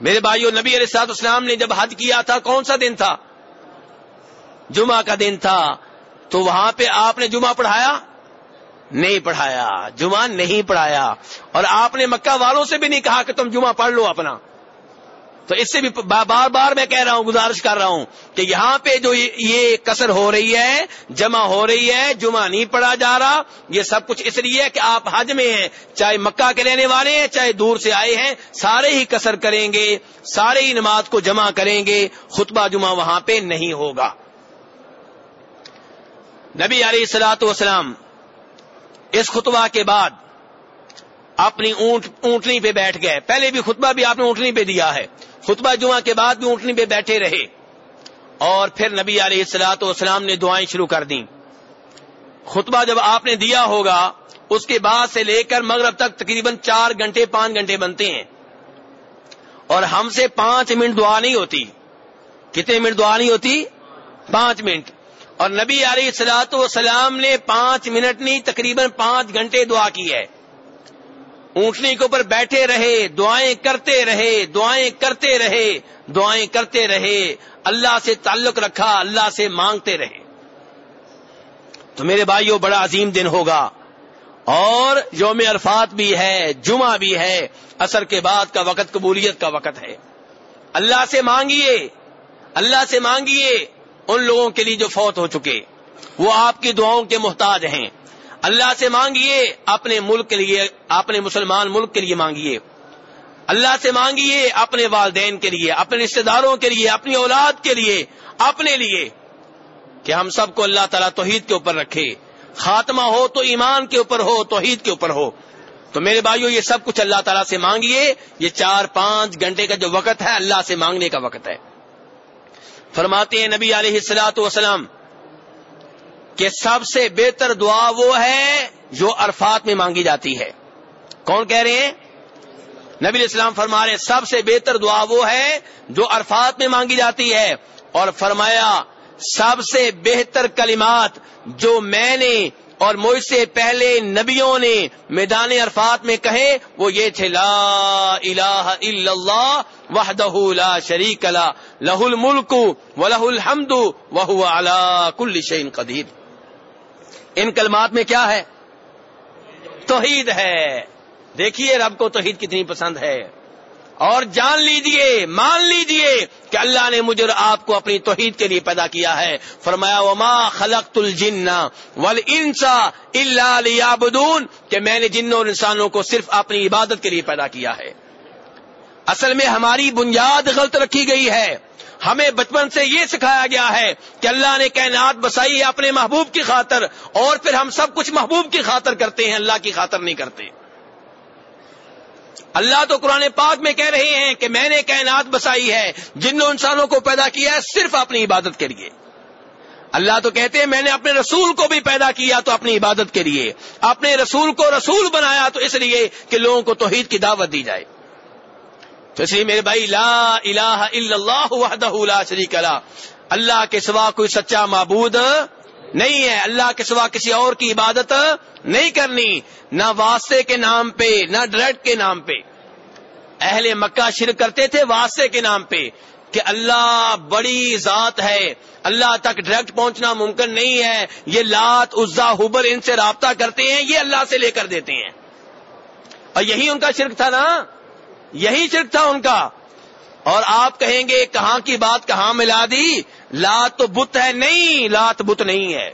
میرے بھائیو، نبی علیہ سات اسلام نے جب حد کیا تھا، کون سا دن تھا؟ جمعہ کا دن تھا۔ تو وہاں پہ آپ نے جمعہ پڑھایا؟ نہیں پڑھایا۔ جمعہ نہیں پڑھایا۔ اور آپ نے مکہ والوں سے بھی نہیں کہا کہ تم جمعہ پڑھ لو اپنا۔ تو اس سے بھی بار بار میں کہہ رہا ہوں، گزارش کر رہا ہوں کہ یہاں پہ جو یہ کسر ہو رہی ہے، جمع ہو رہی ہے، جمعہ نہیں پڑا جا رہا، یہ سب کچھ اس لیے کہ آپ حج میں ہیں، چاہے مکہ کے رہنے والے ہیں، چاہے دور سے آئے ہیں، سارے ہی کسر کریں گے، سارے ہی نماز کو جمع کریں گے، خطبہ جمعہ وہاں پہ نہیں ہوگا۔ نبی علیہ السلاۃ وسلام اس خطبہ کے بعد اپنی اونٹ اونٹنی پہ بیٹھ گئے۔ پہلے بھی خطبہ بھی آپ نے اونٹنی پہ دیا ہے۔ خطبہ جمعہ کے بعد بھی اونٹنی پہ بیٹھے رہے اور پھر نبی علیہ السلاۃ والسلام نے دعائیں شروع کر دیں۔ خطبہ جب آپ نے دیا ہوگا، اس کے بعد سے لے کر مغرب تک تقریباً چار گھنٹے، پانچ گھنٹے بنتے ہیں۔ اور ہم سے پانچ منٹ دعا نہیں ہوتی۔ کتنے منٹ دعا نہیں ہوتی؟ پانچ منٹ۔ اور نبی علیہ السلاۃ والسلام نے پانچ منٹ نہیں، تقریباً پانچ گھنٹے دعا کی ہے۔ اونٹنی کے اوپر بیٹھے رہے، دعائیں کرتے رہے، دعائیں کرتے رہے، دعائیں کرتے رہے، اللہ سے تعلق رکھا، اللہ سے مانگتے رہے۔ تو میرے بھائیوں بڑا عظیم دن ہوگا۔ اور یوم عرفات بھی ہے، جمعہ بھی ہے اثر کے بعد کا وقت، قبولیت کا وقت ہے۔ اللہ سے مانگیے، اللہ سے مانگیے، ان لوگوں کے لیے جو فوت ہو چکے۔ وہ آپ کی دعاؤں کے محتاج ہیں۔ اللہ سے مانگیے، اپنے ملک کے لیے، اپنے مسلمان ملک کے لیے مانگیے۔ اللہ سے مانگیے، اپنے والدین کے لیے، اپنے رشتے داروں کے لیے، اپنی اولاد کے لیے، اپنے لیے۔ کہ ہم سب کو اللہ تعالیٰ توحید کے اوپر رکھے۔ خاتمہ ہو تو ایمان کے اوپر ہو، توحید کے اوپر ہو۔ تو میرے بھائیوں یہ سب کچھ اللہ تعالیٰ سے مانگیے۔ یہ چار پانچ گھنٹے کا جو وقت ہے، اللہ سے مانگنے کا وقت ہے۔ فرماتے ہیں نبی علیہ السلاۃ وسلام کہ سب سے بہتر دعا وہ ہے جو عرفات میں مانگی جاتی ہے۔ کون کہہ رہے ہیں؟ نبی اسلام فرما رہے سب سے بہتر دعا وہ ہے جو عرفات میں مانگی جاتی ہے۔ اور فرمایا، سب سے بہتر کلمات جو میں نے اور مجھ سے پہلے نبیوں نے میدان عرفات میں کہے، وہ یہ تھے، لا الہ الا اللہ وحدہ لا شریک لا لہ الملک و لہ الحمد وہو علا کل شین قدیر۔ ان کلمات میں کیا ہے؟ توحید ہے۔ دیکھیے رب کو توحید کتنی پسند ہے۔ اور جان لیجیے مان لیجیے کہ اللہ نے مجھے آپ کو اپنی توحید کے لیے پیدا کیا ہے۔ فرمایا، وما خلقت الجن والانسا الا ليعبدون، کہ میں نے جنوں اور انسانوں کو صرف اپنی عبادت کے لیے پیدا کیا ہے۔ اصل میں ہماری بنیاد غلط رکھی گئی ہے۔ ہمیں بچپن سے یہ سکھایا گیا ہے کہ اللہ نے کائنات بسائی ہے اپنے محبوب کی خاطر اور پھر ہم سب کچھ محبوب کی خاطر کرتے ہیں، اللہ کی خاطر نہیں کرتے۔ اللہ تو قرآن پاک میں کہہ رہے ہیں کہ میں نے کائنات بسائی ہے، جن انسانوں کو پیدا کیا ہے صرف اپنی عبادت کے لیے۔ اللہ تو کہتے ہیں میں نے اپنے رسول کو بھی پیدا کیا تو اپنی عبادت کے لیے، اپنے رسول کو رسول بنایا تو اس لیے کہ لوگوں کو توحید کی دعوت دی جائے۔ تو اس لیے میرے بھائی، لا الہ الا اللہ وحدہ لا شریک اللہ اللہ کے سوا کوئی سچا معبود نہیں ہے۔ اللہ کے سوا کسی اور کی عبادت نہیں کرنی۔ نہ واسطے کے نام پہ، نہ ڈائریکٹ کے نام پہ۔ اہل مکہ شرک کرتے تھے واسطے کے نام پہ کہ اللہ بڑی ذات ہے۔ اللہ تک ڈائریکٹ پہنچنا ممکن نہیں ہے۔ یہ لات، عزا، حبر ان سے رابطہ کرتے ہیں، یہ اللہ سے لے کر دیتے ہیں۔ اور یہی ان کا شرک تھا نا۔ یہی شرک تھا ان کا۔ اور آپ کہیں گے کہاں کی بات کہاں ملا دی؟ لات تو بت ہے نہیں، لات بت نہیں ہے۔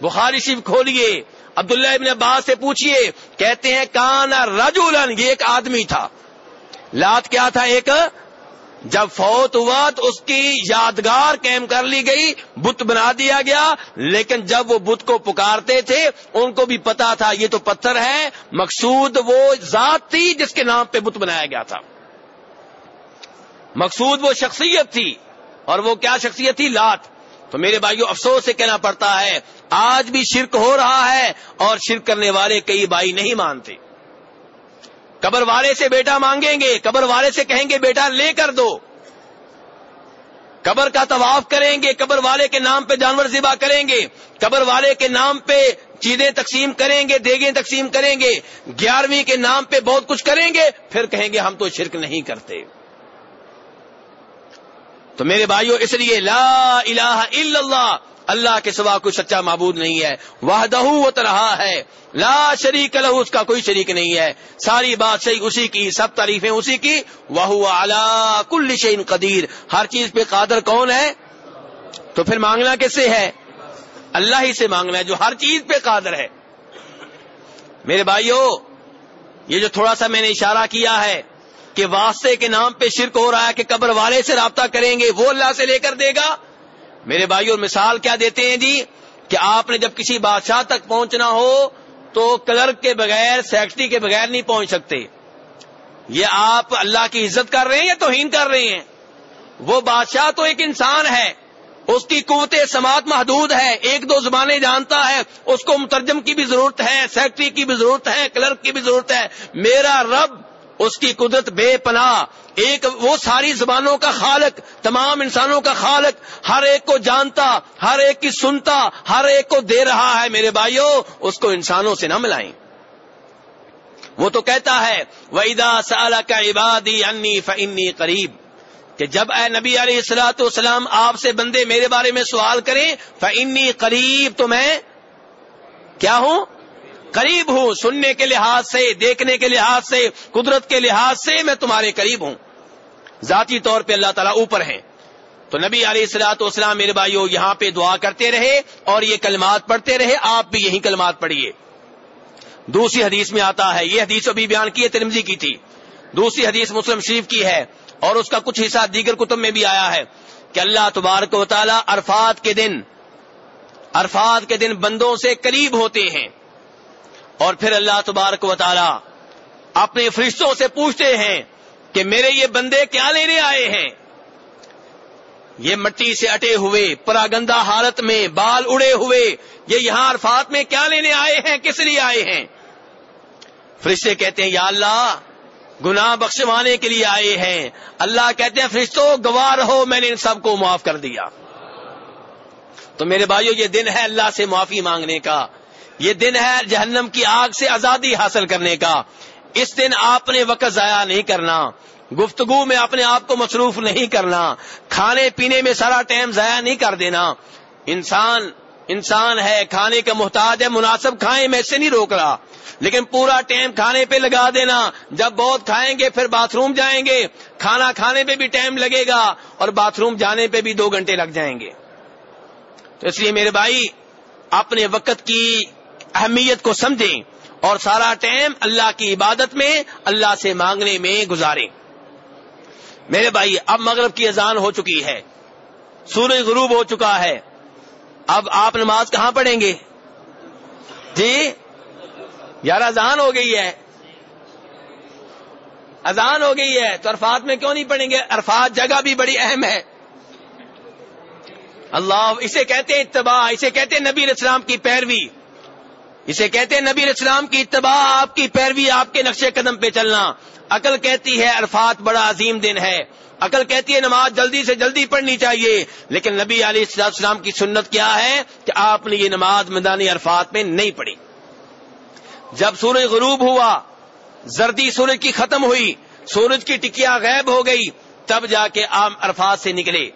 بخاری شیف کھولئے عبداللہ ابن عباس سے پوچھئے، کہتے ہیں کان رجولن یہ ایک آدمی تھا۔ لات کیا تھا؟ ایک جب فوت ہوا تو اس کی یادگار قائم کر لی گئی، بت بنا دیا گیا، لیکن جب وہ بت کو پکارتے تھے، ان کو بھی پتا تھا یہ تو پتھر ہے مقصود وہ ذات تھی جس کے نام پہ بت بنایا گیا تھا۔ مقصود وہ شخصیت تھی، اور وہ کیا شخصیت تھی؟ لات۔ تو میرے بھائیوں افسوس سے کہنا پڑتا ہے، آج بھی شرک ہو رہا ہے، اور شرک کرنے والے کئی بھائی نہیں مانتے۔ قبر والے سے بیٹا مانگیں گے، قبر والے سے کہیں گے، بیٹا لے کر دو۔ قبر کا طواف کریں گے، قبر والے کے نام پہ جانور ذبح کریں گے۔ قبر والے کے نام پہ چیزیں تقسیم کریں گے، دیگیں تقسیم کریں گے۔ گیارہویں کے نام پہ بہت کچھ کریں گے، پھر کہیں گے ہم تو شرک نہیں کرتے۔ تو میرے بھائیوں اس لیے لا الہ الا اللہ اللہ کے سوا کوئی سچا معبود نہیں ہے۔ وہ رہا ہے۔ لا شریک لہو، اس کا کوئی شریک نہیں ہے۔ ساری بات صحیح، اسی کی، سب تعریفیں اسی کی۔ وہ اعلی کل شعین قدیر۔ ہر چیز پہ قادر کون ہے؟ تو پھر مانگنا کس سے ہے؟ اللہ ہی سے مانگنا ہے، جو ہر چیز پہ قادر ہے۔ میرے بھائیوں یہ جو تھوڑا سا میں نے اشارہ کیا ہے کہ واسطے کے نام پہ شرک ہو رہا ہے کہ قبر والے سے رابطہ کریں گے، وہ اللہ سے لے کر دے گا۔ میرے بھائیوں، مثال کیا دیتے ہیں جی؟ کہ آپ نے جب کسی بادشاہ تک پہنچنا ہو تو کلرک کے بغیر سیکٹری کے بغیر نہیں پہنچ سکتے۔ یہ آپ اللہ کی عزت کر رہے ہیں یا توہین کر رہے ہیں؟ وہ بادشاہ تو ایک انسان ہے۔ اس کی قوت سماعت محدود ہے۔ ایک دو زبانیں جانتا ہے۔ اس کو مترجم کی بھی ضرورت ہے سیکٹری کی بھی ضرورت ہے، کلرک کی بھی ضرورت ہے۔ میرا رب اس کی قدرت بے پناہ ایک وہ ساری زبانوں کا خالق، تمام انسانوں کا خالق، ہر ایک کو جانتا، ہر ایک کی سنتا، ہر ایک کو دے رہا ہے میرے بھائیوں، اس کو انسانوں سے نہ ملائیں۔ وہ تو کہتا ہے ویدا سال کا عبادی انی فنی قریب کہ جب اے نبی علیہ السلاۃ والسلام آپ سے بندے میرے بارے میں سوال کریں فنی قریب تو میں کیا ہوں؟ قریب ہوں، سننے کے لحاظ سے، دیکھنے کے لحاظ سے، قدرت کے لحاظ سے میں تمہارے قریب ہوں۔ ذاتی طور پہ اللہ تعالیٰ اوپر ہیں۔ تو نبی علیہ السلاۃ والسلام میرے بھائیو، یہاں پہ دعا کرتے رہے اور یہ کلمات پڑھتے رہے، آپ بھی یہی کلمات پڑھیے۔ دوسری حدیث میں آتا ہے، یہ حدیث ابھی بیان کی ہے ترمزی کی تھی۔ دوسری حدیث مسلم شریف کی ہے اور اس کا کچھ حصہ دیگر کتب میں بھی آیا ہے کہ اللہ تبارک و تعالی عرفات کے دن، عرفات کے دن بندوں سے قریب ہوتے ہیں۔ اور پھر اللہ تبارک و تعالی اپنے فرشتوں سے پوچھتے ہیں کہ میرے یہ بندے کیا لینے آئے ہیں؟ یہ مٹی سے اٹے ہوئے، پراگندہ حالت میں بال اڑے ہوئے، یہ یہاں عرفات میں کیا لینے آئے ہیں؟ کس لیے آئے ہیں؟ فرشتے کہتے ہیں، یا اللہ، گناہ بخشوانے کے لیے آئے ہیں۔ اللہ کہتے ہیں، فرشتوں گوار ہو میں نے ان سب کو معاف کر دیا۔ تو میرے بھائیو، یہ دن ہے اللہ سے معافی مانگنے کا۔ یہ دن ہے جہنم کی آگ سے آزادی حاصل کرنے کا۔ اس دن آپ نے وقت ضائع نہیں کرنا۔ گفتگو میں اپنے آپ کو مصروف نہیں کرنا۔ کھانے پینے میں سارا ٹائم ضائع نہیں کر دینا۔ انسان انسان ہے، کھانے کا محتاج ہے، مناسب کھائیں میں سے نہیں روک رہا۔ لیکن پورا ٹائم کھانے پہ لگا دینا۔ جب بہت کھائیں گے پھر باتھ روم جائیں گے۔ کھانا کھانے پہ بھی ٹائم لگے گا اور باتھ روم جانے پہ بھی دو گھنٹے لگ جائیں گے۔ تو اس لیے میرے بھائی، اپنے وقت کی اہمیت کو سمجھیں اور سارا ٹائم اللہ کی عبادت میں اللہ سے مانگنے میں گزاریں۔ میرے بھائی، اب مغرب کی اذان ہو چکی ہے۔ سورج غروب ہو چکا ہے۔ اب آپ نماز کہاں پڑھیں گے؟ جی؟ یار، اذان ہو گئی ہے۔ اذان ہو گئی ہے۔ تو عرفات میں کیوں نہیں پڑھیں گے؟ عرفات جگہ بھی بڑی اہم ہے۔ اللہ، اسے کہتے ہیں اتباع، اسے کہتے ہیں نبی اسلام کی پیروی۔ اسے کہتے ہیں نبی اسلام کی اتباع، آپ کی پیروی، آپ کے نقشے قدم پہ چلنا۔ عقل کہتی ہے عرفات بڑا عظیم دن ہے۔ عقل کہتی ہے نماز جلدی سے جلدی پڑھنی چاہیے۔ لیکن نبی علیہ السلام کی سنت کیا ہے کہ آپ نے یہ نماز میدانی عرفات میں نہیں پڑھی۔ جب سورج غروب ہوا، زردی سورج کی ختم ہوئی، سورج کی ٹکیا غائب ہو گئی، تب جا کے عام عرفات سے نکلے۔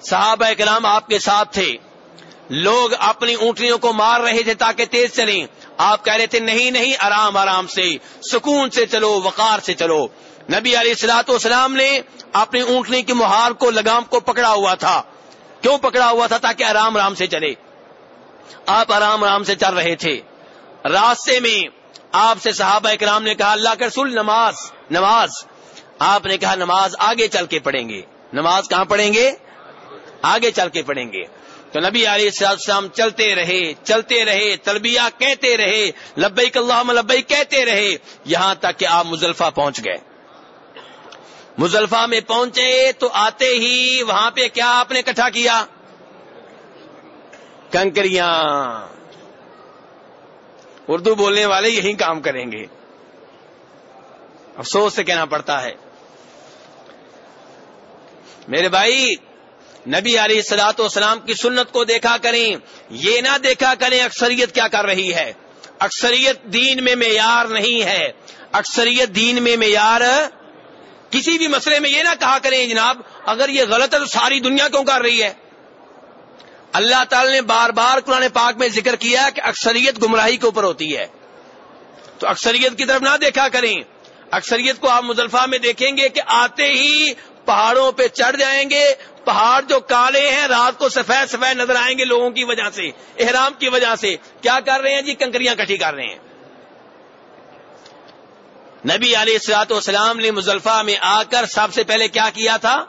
صحابہ کلام آپ کے ساتھ تھے۔ لوگ اپنی اونٹنیوں کو مار رہے تھے تاکہ تیز چلیں۔ آپ کہہ رہے تھے، نہیں نہیں، آرام آرام سے، سکون سے چلو، وقار سے چلو۔ نبی علیہ السلاط والسلام نے اپنی اونٹنی کی مہار کو، لگام کو پکڑا ہوا تھا۔ کیوں پکڑا ہوا تھا؟ تاکہ آرام آرام سے چلے۔ آپ آرام آرام سے چل رہے تھے۔ راستے میں آپ سے صحابہ اکرام نے کہا، اللہ کے رسول، نماز نماز۔ آپ نے کہا، نماز آگے چل کے پڑھیں گے۔ نماز کہاں پڑھیں گے؟ آگے چل کے پڑھیں گے۔ تو نبی علیہ السلام چلتے رہے چلتے رہے، تلبیہ کہتے رہے، لبیک اللہ لبئی کہتے رہے، یہاں تک کہ آپ مزلفہ پہنچ گئے۔ مزلفہ میں پہنچے تو آتے ہی وہاں پہ کیا آپ نے اکٹھا کیا؟ کنکریاں۔ اردو بولنے والے یہی کام کریں گے۔ افسوس سے کہنا پڑتا ہے۔ میرے بھائی نبی علیہ السلاط والسلام کی سنت کو دیکھا کریں، یہ نہ دیکھا کریں اکثریت کیا کر رہی ہے۔ اکثریت دین میں معیار نہیں ہے۔ اکثریت دین میں معیار کسی بھی مسئلے میں یہ نہ کہا کریں، جناب، اگر یہ غلط ہے تو ساری دنیا کیوں کر رہی ہے؟ اللہ تعالی نے بار بار قرآن پاک میں ذکر کیا کہ اکثریت گمراہی کے اوپر ہوتی ہے۔ تو اکثریت کی طرف نہ دیکھا کریں۔ اکثریت کو آپ مزلفہ میں دیکھیں گے کہ آتے ہی پہاڑوں پہ چڑھ جائیں گے، پہاڑ جو کالے ہیں، رات کو سفید سفید نظر آئیں گے لوگوں کی وجہ سے، احرام کی وجہ سے۔ کیا کر رہے ہیں جی؟ کنکریاں کٹھی کر رہے ہیں۔ نبی علیہ السلاط والسلام نے مزلفہ میں آ کر سب سے پہلے کیا کیا تھا؟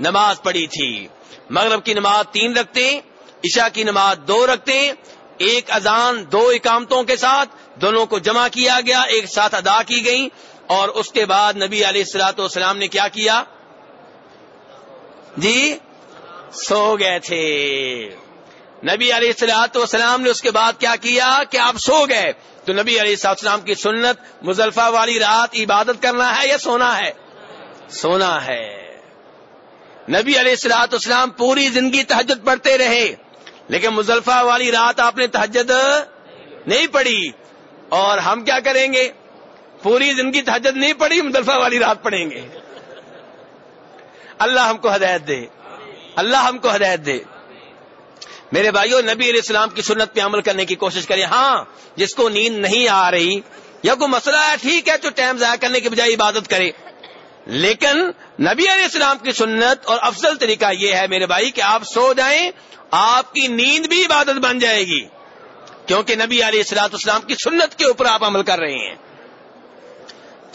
نماز پڑھی تھی۔ مغرب کی نماز تین رکھتے، عشاء کی نماز دو رکھتے۔ ایک اذان دو اکامتوں کے ساتھ دونوں کو جمع کیا گیا، ایک ساتھ ادا کی گئی اور اس کے بعد نبی علیہ السلاط والسلام نے کیا کیا؟ جی سو گئے تھے۔ نبی علیہ السلاط والسلام نے اس کے بعد کیا کیا کہ آپ سو گئے۔ تو نبی علیہ السلام کی سنت، مزلفہ والی رات عبادت کرنا ہے یا سونا ہے؟ سونا ہے۔ نبی علیہ السلاط اسلام پوری زندگی تحجد پڑھتے رہے، لیکن مزلفہ والی رات آپ نے تحجد نہیں پڑھی۔ اور ہم کیا کریں گے؟ پوری زندگی تحجد نہیں پڑھی، مزلفہ والی رات پڑھیں گے۔ اللہ ہم کو ہدایت دے۔ اللہ ہم کو ہدایت دے۔ میرے بھائیوں نبی علیہ السلام کی سنت پہ عمل کرنے کی کوشش کریں۔ ہاں جس کو نیند نہیں آ رہی، یا کوئی مسئلہ ہے، ٹھیک ہے، تو ٹائم ضائع کرنے کے بجائے عبادت کرے لیکن نبی علیہ السلام کی سنت اور افضل طریقہ یہ ہے میرے بھائی کہ آپ سو جائیں، آپ کی نیند بھی عبادت بن جائے گی۔ کیونکہ نبی علیہ السلاط اسلام کی سنت کے اوپر آپ عمل کر رہے ہیں۔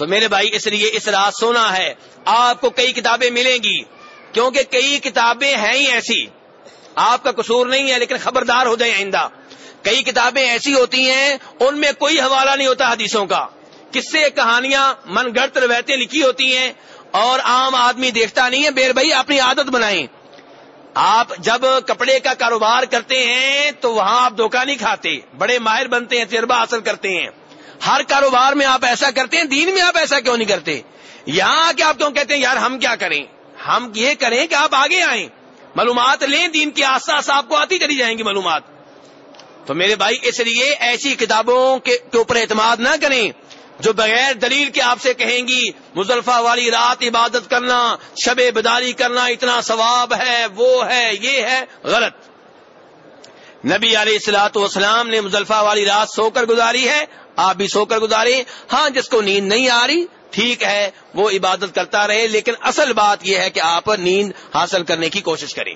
تو میرے بھائی، اس لیے اس رات سونا ہے۔ آپ کو کئی کتابیں ملیں گی، کیونکہ کئی کتابیں ہیں ہی ایسی۔ آپ کا قصور نہیں ہے، لیکن خبردار ہو جائیں آئندہ۔ کئی کتابیں ایسی ہوتی ہیں، ان میں کوئی حوالہ نہیں ہوتا حدیثوں کا۔ کس سے کہانیاں من گڑت روایتیں لکھی ہوتی ہیں، اور عام آدمی دیکھتا نہیں ہے۔ بیر بھائی، اپنی عادت بنائیں۔ آپ جب کپڑے کا کاروبار کرتے ہیں، تو وہاں آپ دھوکہ نہیں کھاتے۔ بڑے ماہر بنتے ہیں، تجربہ حاصل کرتے ہیں۔ ہر کاروبار میں آپ ایسا کرتے ہیں، دین میں آپ ایسا کیوں نہیں کرتے؟ یہاں کہ آپ کیوں کہتے ہیں، یار ہم کیا کریں؟ ہم یہ کریں کہ آپ آگے آئیں۔ معلومات لیں، دین کی آس آس آپ کو آتی چلی جائیں گی معلومات۔ تو میرے بھائی، اس لیے ایسی کتابوں کے اوپر اعتماد نہ کریں۔ جو بغیر دلیل کے آپ سے کہیں گی مزلفہ والی رات عبادت کرنا، شب بداری کرنا، اتنا ثواب ہے، وہ ہے، یہ ہے، غلط۔ نبی علیہ السلاۃ والسلام نے مزلفہ والی رات سو کر گزاری ہے آپ بھی سو کر گزارے ہاں جس کو نیند نہیں آ رہی، ٹھیک ہے، وہ عبادت کرتا رہے، لیکن اصل بات یہ ہے کہ آپ نیند حاصل کرنے کی کوشش کریں۔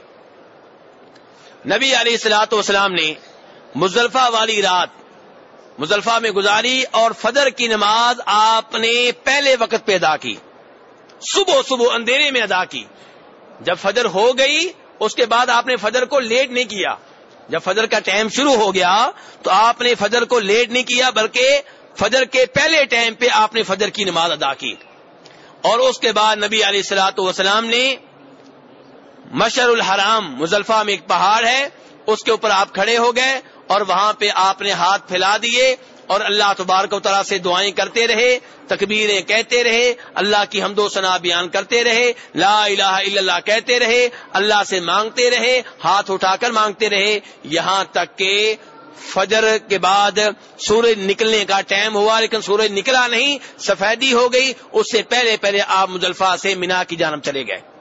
نبی علیہ السلاۃ والسلام نے مزلفہ والی رات مزلفہ میں گزاری اور فجر کی نماز آپ نے پہلے وقت پہ ادا کی۔ صبح صبح اندھیرے میں ادا کی۔ جب فجر ہو گئی، اس کے بعد آپ نے فجر کو لیٹ نہیں کیا۔ جب فجر کا ٹائم شروع ہو گیا تو آپ نے فجر کو لیٹ نہیں کیا بلکہ فجر کے پہلے ٹائم پہ آپ نے فجر کی نماز ادا کی۔ اور اس کے بعد نبی علیہ السلاۃ والسلام نے مشر الحرام مزلفہ میں ایک پہاڑ ہے، اس کے اوپر آپ کھڑے ہو گئے اور وہاں پہ آپ نے ہاتھ پھیلا دیے اور اللہ تبارک و طرح سے دعائیں کرتے رہے، تکبیریں کہتے رہے، اللہ کی حمد و ثنا بیان کرتے رہے، لا الہ الا اللہ کہتے رہے، اللہ سے مانگتے رہے، ہاتھ اٹھا کر مانگتے رہے، یہاں تک کہ فجر کے بعد سورج نکلنے کا ٹائم ہوا، لیکن سورج نکلا نہیں، سفیدی ہو گئی، اس سے پہلے پہلے آپ مزلفہ سے مینا کی جانب چلے گئے۔